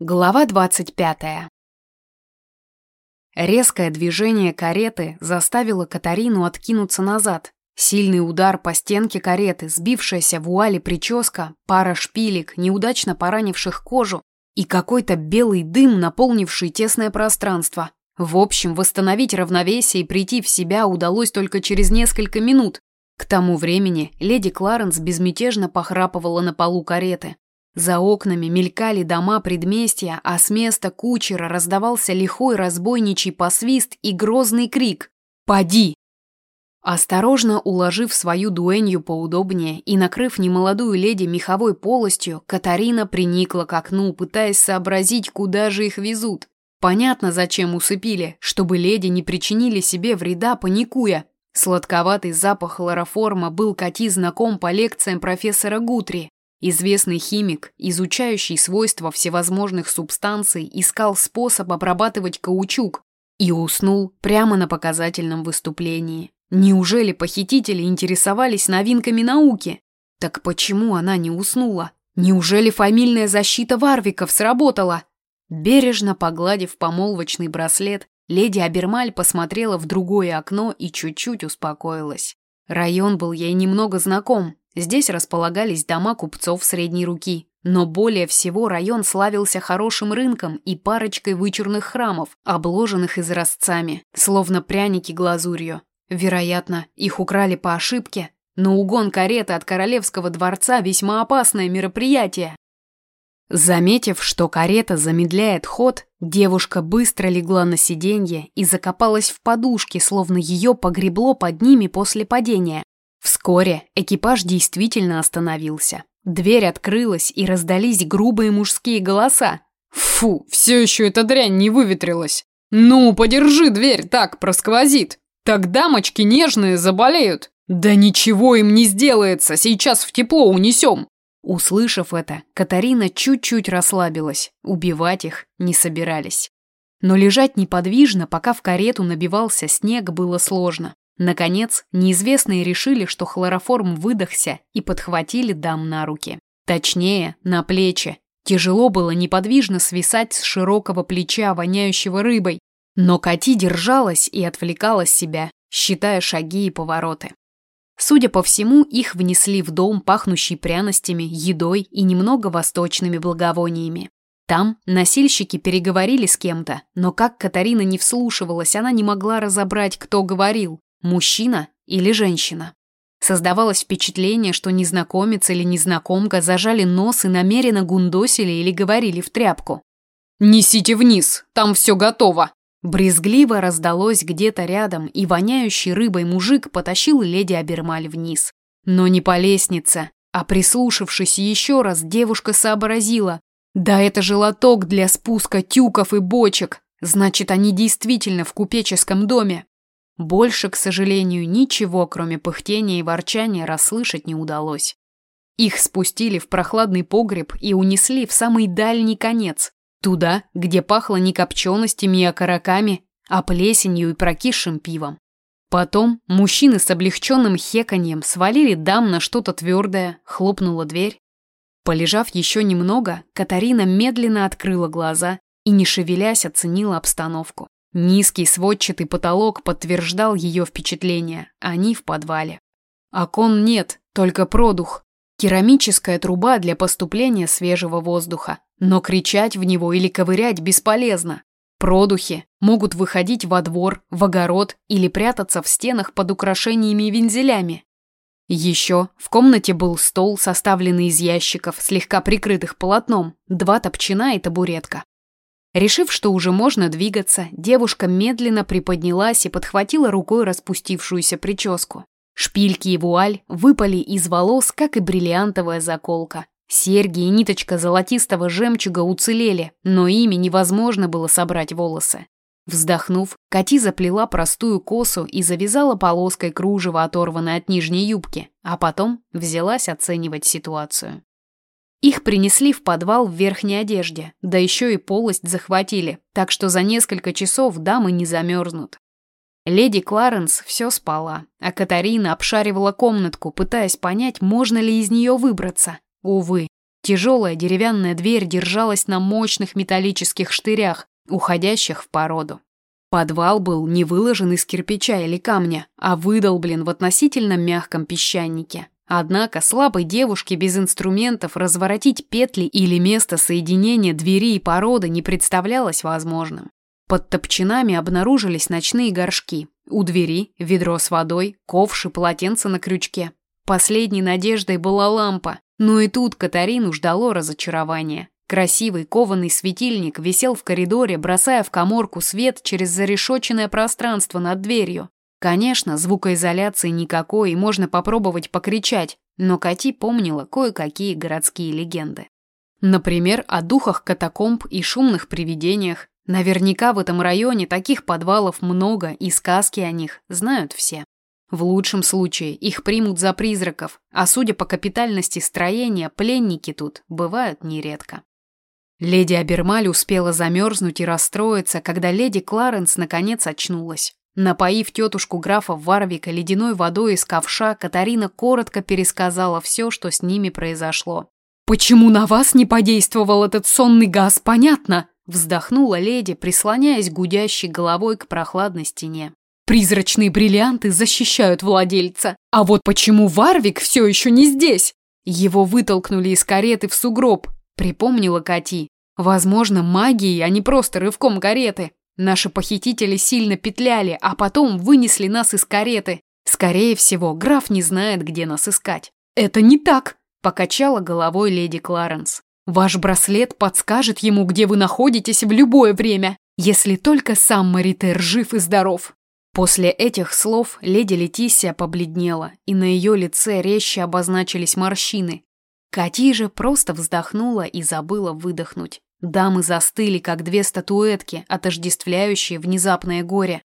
Глава 25. Резкое движение кареты заставило Катарину откинуться назад. Сильный удар по стенке кареты, сбившаяся вуали прическа, пара шпилек, неудачно поранивших кожу и какой-то белый дым, наполнивший тесное пространство. В общем, восстановить равновесие и прийти в себя удалось только через несколько минут. К тому времени леди Кларенс безмятежно похрапывала на полу кареты. За окнами мелькали дома предместья, а с места кучера раздавался лихой разбойничий посвист и грозный крик «Поди!». Осторожно уложив свою дуэнью поудобнее и накрыв немолодую леди меховой полостью, Катарина приникла к окну, пытаясь сообразить, куда же их везут. Понятно, зачем усыпили, чтобы леди не причинили себе вреда, паникуя. Сладковатый запах хлороформа был Кати знаком по лекциям профессора Гутри, Известный химик, изучающий свойства всевозможных субстанций, искал способ обрабатывать каучук и уснул прямо на показательном выступлении. Неужели похитители интересовались новинками науки? Так почему она не уснула? Неужели фамильная защита Варвиков сработала? Бережно погладив помолвочный браслет, леди Абермаль посмотрела в другое окно и чуть-чуть успокоилась. Район был ей немного знаком, Здесь располагались дома купцов средней руки, но более всего район славился хорошим рынком и парочкой вычурных храмов, обложенных изразцами, словно пряники глазурью. Вероятно, их украли по ошибке, но угон кареты от королевского дворца весьма опасное мероприятие. Заметив, что карета замедляет ход, девушка быстро легла на сиденье и закопалась в подушке, словно ее погребло под ними после падения. Вскоре экипаж действительно остановился. Дверь открылась, и раздались грубые мужские голоса. «Фу, все еще эта дрянь не выветрилась! Ну, подержи дверь, так просквозит! Так дамочки нежные заболеют! Да ничего им не сделается, сейчас в тепло унесем!» Услышав это, Катарина чуть-чуть расслабилась, убивать их не собирались. Но лежать неподвижно, пока в карету набивался снег, было сложно. Наконец, неизвестные решили, что хлороформ выдохся и подхватили дам на руки. Точнее, на плечи. Тяжело было неподвижно свисать с широкого плеча, воняющего рыбой. Но Кати держалась и отвлекала себя, считая шаги и повороты. Судя по всему, их внесли в дом, пахнущий пряностями, едой и немного восточными благовониями. Там носильщики переговорили с кем-то, но как Катарина не вслушивалась, она не могла разобрать, кто говорил мужчина или женщина. Создавалось впечатление, что незнакомец или незнакомка зажали нос и намеренно гундосили или говорили в тряпку. «Несите вниз, там все готово!» Брезгливо раздалось где-то рядом, и воняющий рыбой мужик потащил леди Абермаль вниз. Но не по лестнице, а прислушавшись еще раз, девушка сообразила. Да это же лоток для спуска тюков и бочек. Значит, они действительно в купеческом доме. Больше, к сожалению, ничего, кроме пыхтения и ворчания, расслышать не удалось. Их спустили в прохладный погреб и унесли в самый дальний конец, туда, где пахло не копченостями и окороками, а плесенью и прокисшим пивом. Потом мужчины с облегченным хеканьем свалили дам на что-то твердое, хлопнула дверь. Полежав еще немного, Катарина медленно открыла глаза и, не шевелясь, оценила обстановку. Низкий сводчатый потолок подтверждал ее впечатление. Они в подвале. Окон нет, только продух. Керамическая труба для поступления свежего воздуха. Но кричать в него или ковырять бесполезно. Продухи могут выходить во двор, в огород или прятаться в стенах под украшениями и вензелями. Еще в комнате был стол, составленный из ящиков, слегка прикрытых полотном, два топчина и табуретка. Решив, что уже можно двигаться, девушка медленно приподнялась и подхватила рукой распустившуюся прическу. Шпильки и вуаль выпали из волос, как и бриллиантовая заколка. Серьги и ниточка золотистого жемчуга уцелели, но ими невозможно было собрать волосы. Вздохнув, Кати заплела простую косу и завязала полоской кружево, оторванной от нижней юбки, а потом взялась оценивать ситуацию. Их принесли в подвал в верхней одежде, да еще и полость захватили, так что за несколько часов дамы не замерзнут. Леди Кларенс все спала, а Катарина обшаривала комнатку, пытаясь понять, можно ли из нее выбраться. Увы, Тяжелая деревянная дверь держалась на мощных металлических штырях, уходящих в породу. Подвал был не выложен из кирпича или камня, а выдолблен в относительно мягком песчанике. Однако слабой девушке без инструментов разворотить петли или место соединения двери и породы не представлялось возможным. Под топчинами обнаружились ночные горшки. У двери ведро с водой, ковш и полотенце на крючке. Последней надеждой была лампа, но и тут Катарину ждало разочарование. Красивый кованый светильник висел в коридоре, бросая в коморку свет через зарешоченное пространство над дверью. Конечно, звукоизоляции никакой, и можно попробовать покричать, но Кати помнила кое-какие городские легенды. Например, о духах катакомб и шумных привидениях. Наверняка в этом районе таких подвалов много, и сказки о них знают все. В лучшем случае их примут за призраков, а судя по капитальности строения, пленники тут бывают нередко. Леди Абермаль успела замерзнуть и расстроиться, когда леди Кларенс наконец очнулась. Напоив тетушку графа Варвика ледяной водой из ковша, Катарина коротко пересказала все, что с ними произошло. «Почему на вас не подействовал этот сонный газ, понятно?» Вздохнула леди, прислоняясь гудящей головой к прохладной стене. «Призрачные бриллианты защищают владельца. А вот почему Варвик все еще не здесь?» Его вытолкнули из кареты в сугроб, припомнила Кати. Возможно, магией, а не просто рывком кареты. Наши похитители сильно петляли, а потом вынесли нас из кареты. Скорее всего, граф не знает, где нас искать. Это не так, покачала головой леди Кларенс. Ваш браслет подскажет ему, где вы находитесь в любое время, если только сам Маритер жив и здоров. После этих слов леди Летисия побледнела, и на ее лице резче обозначились морщины. Кати же просто вздохнула и забыла выдохнуть. Дамы застыли, как две статуэтки, отождествляющие внезапное горе.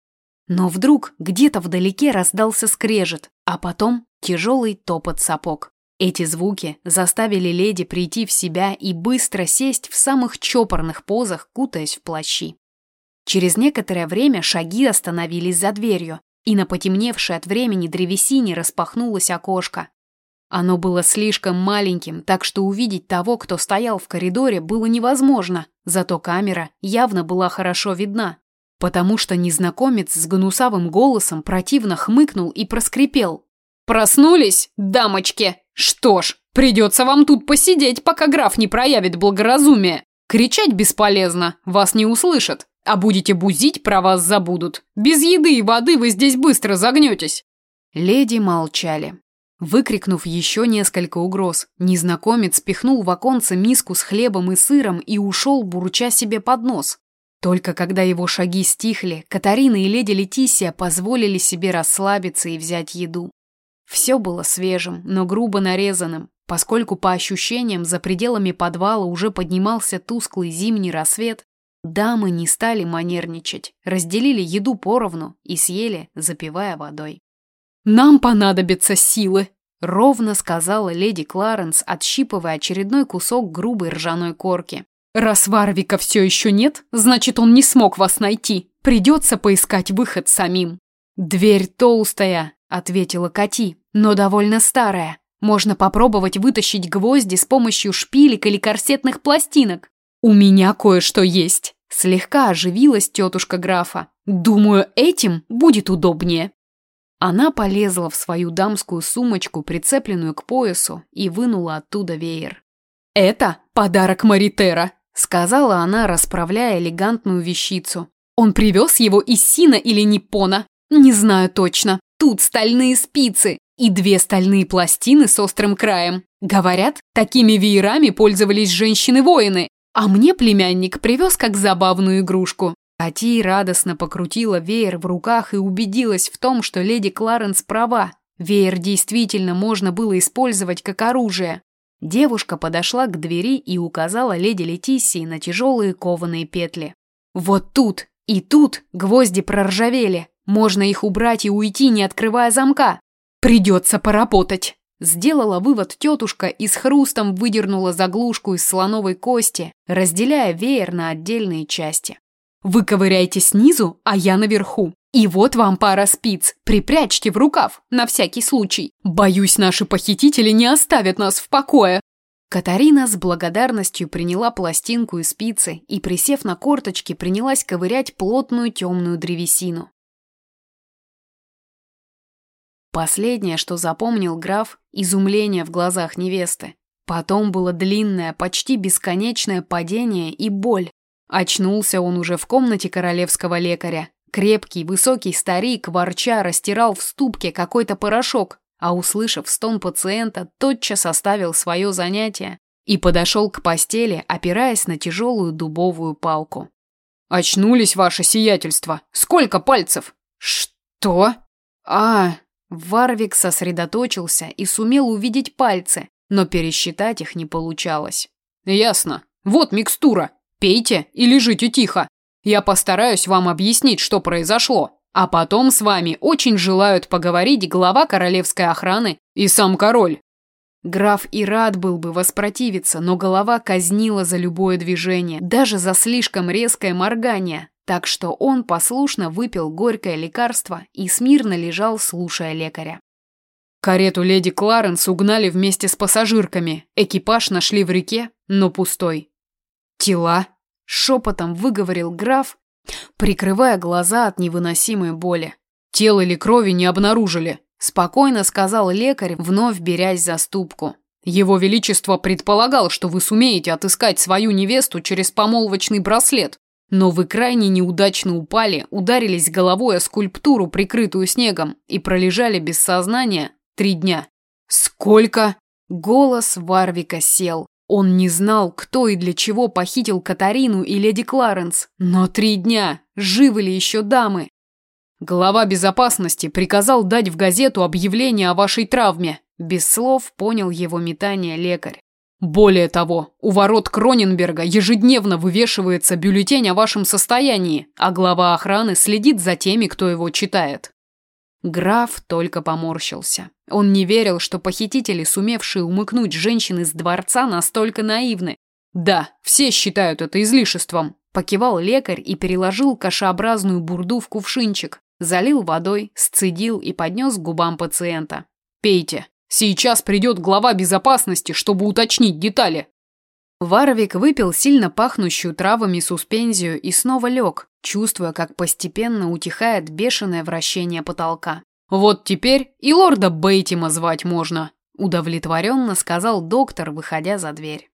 Но вдруг где-то вдалеке раздался скрежет, а потом тяжелый топот сапог. Эти звуки заставили леди прийти в себя и быстро сесть в самых чопорных позах, кутаясь в плащи. Через некоторое время шаги остановились за дверью, и на потемневшей от времени древесине распахнулось окошко. Оно было слишком маленьким, так что увидеть того, кто стоял в коридоре, было невозможно, зато камера явно была хорошо видна, потому что незнакомец с гнусавым голосом противно хмыкнул и проскрипел. «Проснулись, дамочки? Что ж, придется вам тут посидеть, пока граф не проявит благоразумие. Кричать бесполезно, вас не услышат, а будете бузить, про вас забудут. Без еды и воды вы здесь быстро загнетесь». Леди молчали. Выкрикнув еще несколько угроз, незнакомец пихнул в оконце миску с хлебом и сыром и ушел, бурча себе под нос. Только когда его шаги стихли, Катарина и леди Летисия позволили себе расслабиться и взять еду. Все было свежим, но грубо нарезанным, поскольку по ощущениям за пределами подвала уже поднимался тусклый зимний рассвет, дамы не стали манерничать, разделили еду поровну и съели, запивая водой. «Нам понадобятся силы», — ровно сказала леди Кларенс, отщипывая очередной кусок грубой ржаной корки. «Раз Варвика все еще нет, значит, он не смог вас найти. Придется поискать выход самим». «Дверь толстая», — ответила Кати, — «но довольно старая. Можно попробовать вытащить гвозди с помощью шпилек или корсетных пластинок. У меня кое-что есть». Слегка оживилась тетушка графа. «Думаю, этим будет удобнее». Она полезла в свою дамскую сумочку, прицепленную к поясу, и вынула оттуда веер. «Это подарок Маритера», — сказала она, расправляя элегантную вещицу. «Он привез его из Сина или Ниппона? Не знаю точно. Тут стальные спицы и две стальные пластины с острым краем. Говорят, такими веерами пользовались женщины-воины, а мне племянник привез как забавную игрушку. Ати радостно покрутила веер в руках и убедилась в том, что леди Кларенс права. Веер действительно можно было использовать как оружие. Девушка подошла к двери и указала леди Летиссии на тяжелые кованые петли. «Вот тут и тут гвозди проржавели. Можно их убрать и уйти, не открывая замка. Придется поработать». Сделала вывод тетушка и с хрустом выдернула заглушку из слоновой кости, разделяя веер на отдельные части. Вы ковыряете снизу, а я наверху. И вот вам пара спиц. Припрячьте в рукав, на всякий случай. Боюсь, наши похитители не оставят нас в покое. Катарина с благодарностью приняла пластинку и спицы и, присев на корточки, принялась ковырять плотную темную древесину. Последнее, что запомнил граф, изумление в глазах невесты. Потом было длинное, почти бесконечное падение и боль. Очнулся он уже в комнате королевского лекаря. Крепкий, высокий старик, ворча, растирал в ступке какой-то порошок, а услышав стон пациента, тотчас оставил свое занятие и подошел к постели, опираясь на тяжелую дубовую палку. «Очнулись, ваше сиятельство! Сколько пальцев?» «Что?» «А...» Варвик сосредоточился и сумел увидеть пальцы, но пересчитать их не получалось. «Ясно. Вот микстура. Пейте и лежите тихо. Я постараюсь вам объяснить, что произошло. А потом с вами очень желают поговорить глава королевской охраны и сам король. Граф и рад был бы воспротивиться, но голова казнила за любое движение, даже за слишком резкое моргание, так что он послушно выпил горькое лекарство и смирно лежал, слушая лекаря. Карету леди Кларенс угнали вместе с пассажирками. Экипаж нашли в реке, но пустой. Тела? Шепотом выговорил граф прикрывая глаза от невыносимой боли. «Тел или крови не обнаружили», – спокойно сказал лекарь, вновь берясь за ступку. «Его Величество предполагал, что вы сумеете отыскать свою невесту через помолвочный браслет, но вы крайне неудачно упали, ударились головой о скульптуру, прикрытую снегом, и пролежали без сознания три дня». «Сколько?» Голос Варвика сел. Он не знал, кто и для чего похитил Катарину и леди Кларенс, но три дня, живы ли еще дамы? Глава безопасности приказал дать в газету объявление о вашей травме. Без слов понял его метание лекарь. Более того, у ворот Кроненберга ежедневно вывешивается бюллетень о вашем состоянии, а глава охраны следит за теми, кто его читает. Граф только поморщился. Он не верил, что похитители, сумевшие умыкнуть женщин из дворца, настолько наивны. «Да, все считают это излишеством», – покивал лекарь и переложил кашеобразную бурду в кувшинчик, залил водой, сцедил и поднес к губам пациента. «Пейте. Сейчас придет глава безопасности, чтобы уточнить детали». Варовик выпил сильно пахнущую травами суспензию и снова лег, чувствуя, как постепенно утихает бешеное вращение потолка. «Вот теперь и лорда Бейтима звать можно», – удовлетворенно сказал доктор, выходя за дверь.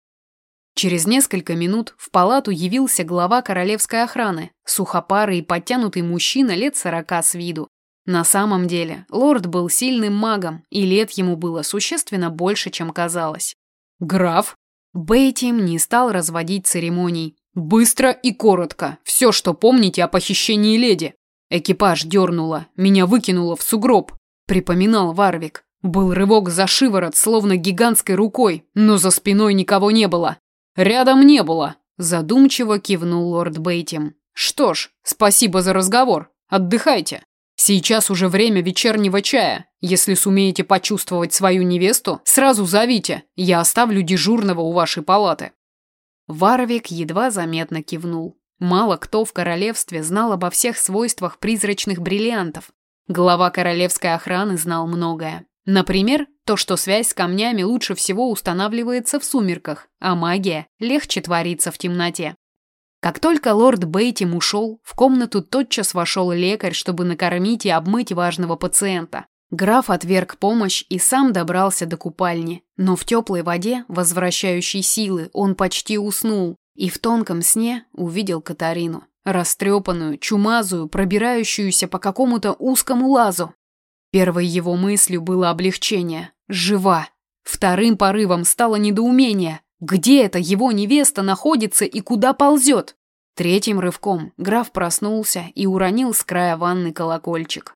Через несколько минут в палату явился глава королевской охраны, сухопарый и подтянутый мужчина лет сорока с виду. На самом деле, лорд был сильным магом, и лет ему было существенно больше, чем казалось. «Граф?» Бейтим не стал разводить церемоний. «Быстро и коротко. Все, что помните о похищении леди». Экипаж дернуло, меня выкинуло в сугроб. Припоминал Варвик. Был рывок за шиворот, словно гигантской рукой, но за спиной никого не было. Рядом не было. Задумчиво кивнул лорд Бейтим. Что ж, спасибо за разговор. Отдыхайте. Сейчас уже время вечернего чая. Если сумеете почувствовать свою невесту, сразу зовите. Я оставлю дежурного у вашей палаты. Варвик едва заметно кивнул. Мало кто в королевстве знал обо всех свойствах призрачных бриллиантов. Глава королевской охраны знал многое. Например, то, что связь с камнями лучше всего устанавливается в сумерках, а магия легче творится в темноте. Как только лорд Бейтим ушел, в комнату тотчас вошел лекарь, чтобы накормить и обмыть важного пациента. Граф отверг помощь и сам добрался до купальни, но в теплой воде, возвращающей силы, он почти уснул и в тонком сне увидел Катарину, растрепанную, чумазую, пробирающуюся по какому-то узкому лазу. Первой его мыслью было облегчение. Жива. Вторым порывом стало недоумение. Где эта его невеста находится и куда ползет? Третьим рывком граф проснулся и уронил с края ванны колокольчик.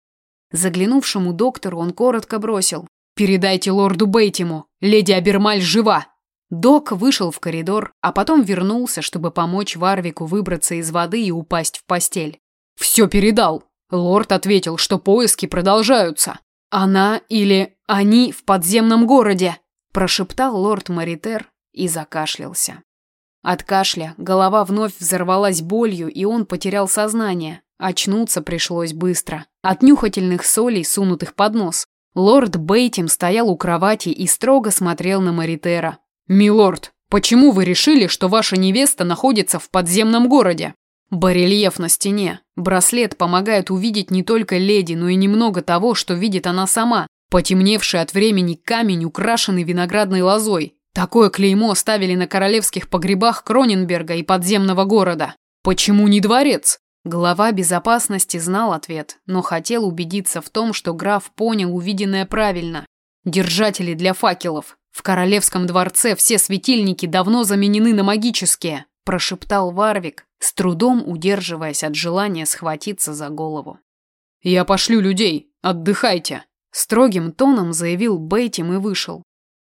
Заглянувшему доктору он коротко бросил. «Передайте лорду Бейтиму, леди Абермаль жива!» Док вышел в коридор, а потом вернулся, чтобы помочь Варвику выбраться из воды и упасть в постель. «Все передал!» Лорд ответил, что поиски продолжаются. «Она или они в подземном городе!» прошептал лорд Маритер и закашлялся. От кашля голова вновь взорвалась болью, и он потерял сознание. Очнуться пришлось быстро. От нюхательных солей, сунутых под нос. Лорд Бейтим стоял у кровати и строго смотрел на Маритера. «Милорд, почему вы решили, что ваша невеста находится в подземном городе?» Барельеф на стене. Браслет помогает увидеть не только леди, но и немного того, что видит она сама. Потемневший от времени камень, украшенный виноградной лозой. Такое клеймо ставили на королевских погребах Кроненберга и подземного города. Почему не дворец? Глава безопасности знал ответ, но хотел убедиться в том, что граф понял увиденное правильно. Держатели для факелов. В королевском дворце все светильники давно заменены на магические, прошептал Варвик, с трудом удерживаясь от желания схватиться за голову. Я пошлю людей, отдыхайте, строгим тоном заявил Бейтим и вышел.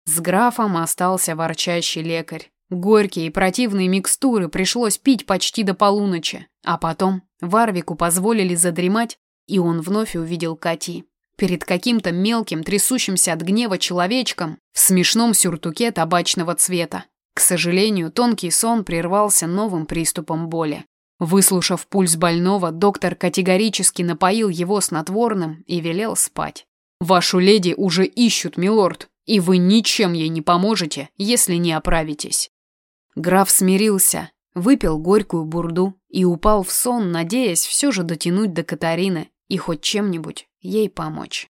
С графом остался ворчащий лекарь. Горькие и противные микстуры пришлось пить почти до полуночи, а потом Варвику позволили задремать, и он вновь увидел Кати перед каким-то мелким, трясущимся от гнева человечком в смешном сюртуке табачного цвета. К сожалению, тонкий сон прервался новым приступом боли. Выслушав пульс больного, доктор категорически напоил его снотворным и велел спать. «Вашу леди уже ищут, милорд, и вы ничем ей не поможете, если не оправитесь». Граф смирился, выпил горькую бурду и упал в сон, надеясь все же дотянуть до Катарины и хоть чем-нибудь ей помочь.